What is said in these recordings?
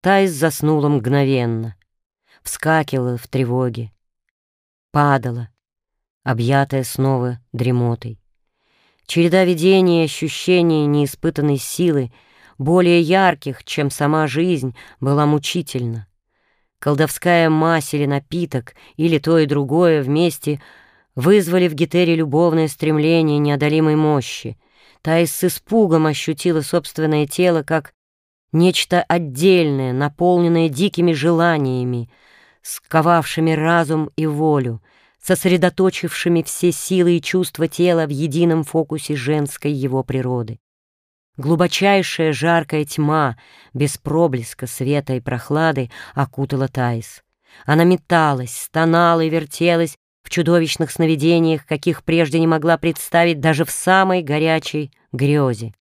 Таис заснула мгновенно, вскакивала в тревоге, падала, объятая снова дремотой. Череда видений и ощущений неиспытанной силы, более ярких, чем сама жизнь, была мучительна. Колдовская мазь или напиток, или то и другое вместе вызвали в Гетере любовное стремление неодолимой мощи. Таис с испугом ощутила собственное тело как нечто отдельное, наполненное дикими желаниями, сковавшими разум и волю, сосредоточившими все силы и чувства тела в едином фокусе женской его природы. Глубочайшая жаркая тьма, без проблеска света и прохлады, окутала Таис. Она металась, стонала и вертелась в чудовищных сновидениях, каких прежде не могла представить даже в самой горячей грезе.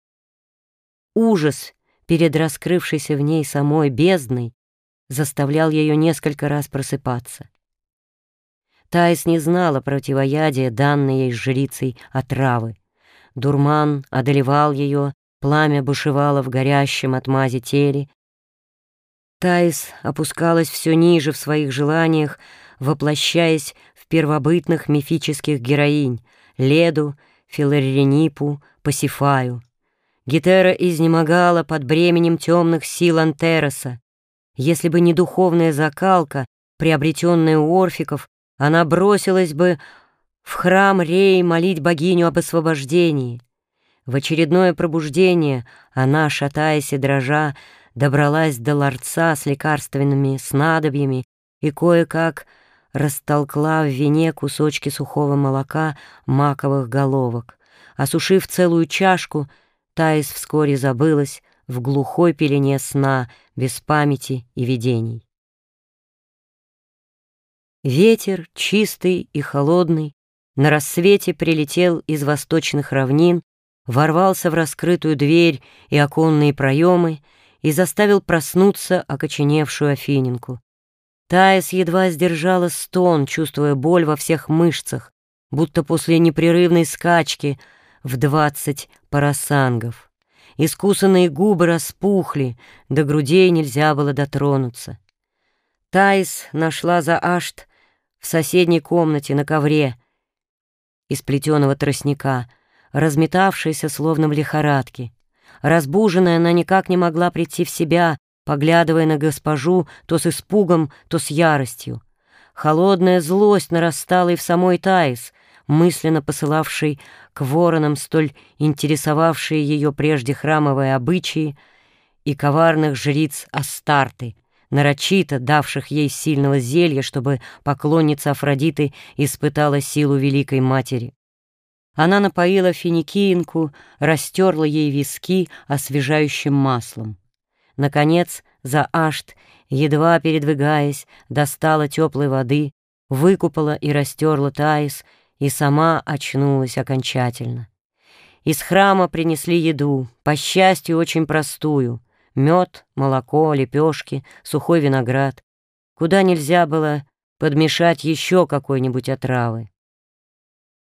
Ужас перед раскрывшейся в ней самой бездной заставлял ее несколько раз просыпаться. Таис не знала противоядия, данной ей жрицей отравы. Дурман одолевал ее, пламя бушевало в горящем от мази теле. Таис опускалась все ниже в своих желаниях, воплощаясь в первобытных мифических героинь — Леду, Филаренипу, Пасифаю. Гетера изнемогала под бременем темных сил Антероса. Если бы не духовная закалка, приобретенная у орфиков, она бросилась бы в храм Рей молить богиню об освобождении. В очередное пробуждение она, шатаясь и дрожа, добралась до ларца с лекарственными снадобьями и кое-как растолкла в вине кусочки сухого молока маковых головок. Осушив целую чашку, Таис вскоре забылась в глухой пелене сна, без памяти и видений. Ветер, чистый и холодный, на рассвете прилетел из восточных равнин, ворвался в раскрытую дверь и оконные проемы и заставил проснуться окоченевшую Афининку. Таис едва сдержала стон, чувствуя боль во всех мышцах, будто после непрерывной скачки в двадцать парасангов. Искусанные губы распухли, до грудей нельзя было дотронуться. Таис нашла за Ашт в соседней комнате на ковре из плетеного тростника, разметавшаяся словно в лихорадке. Разбуженная, она никак не могла прийти в себя, поглядывая на госпожу то с испугом, то с яростью. Холодная злость нарастала и в самой Таис, мысленно посылавшей к воронам столь интересовавшие ее прежде храмовые обычаи и коварных жриц Астарты, нарочито давших ей сильного зелья, чтобы поклонница Афродиты испытала силу Великой Матери. Она напоила финикиинку, растерла ей виски освежающим маслом. Наконец, за ашт, едва передвигаясь, достала теплой воды, выкупала и растерла Таис, и сама очнулась окончательно. Из храма принесли еду, по счастью, очень простую — Мед, молоко, лепешки, сухой виноград. Куда нельзя было подмешать еще какой-нибудь отравы.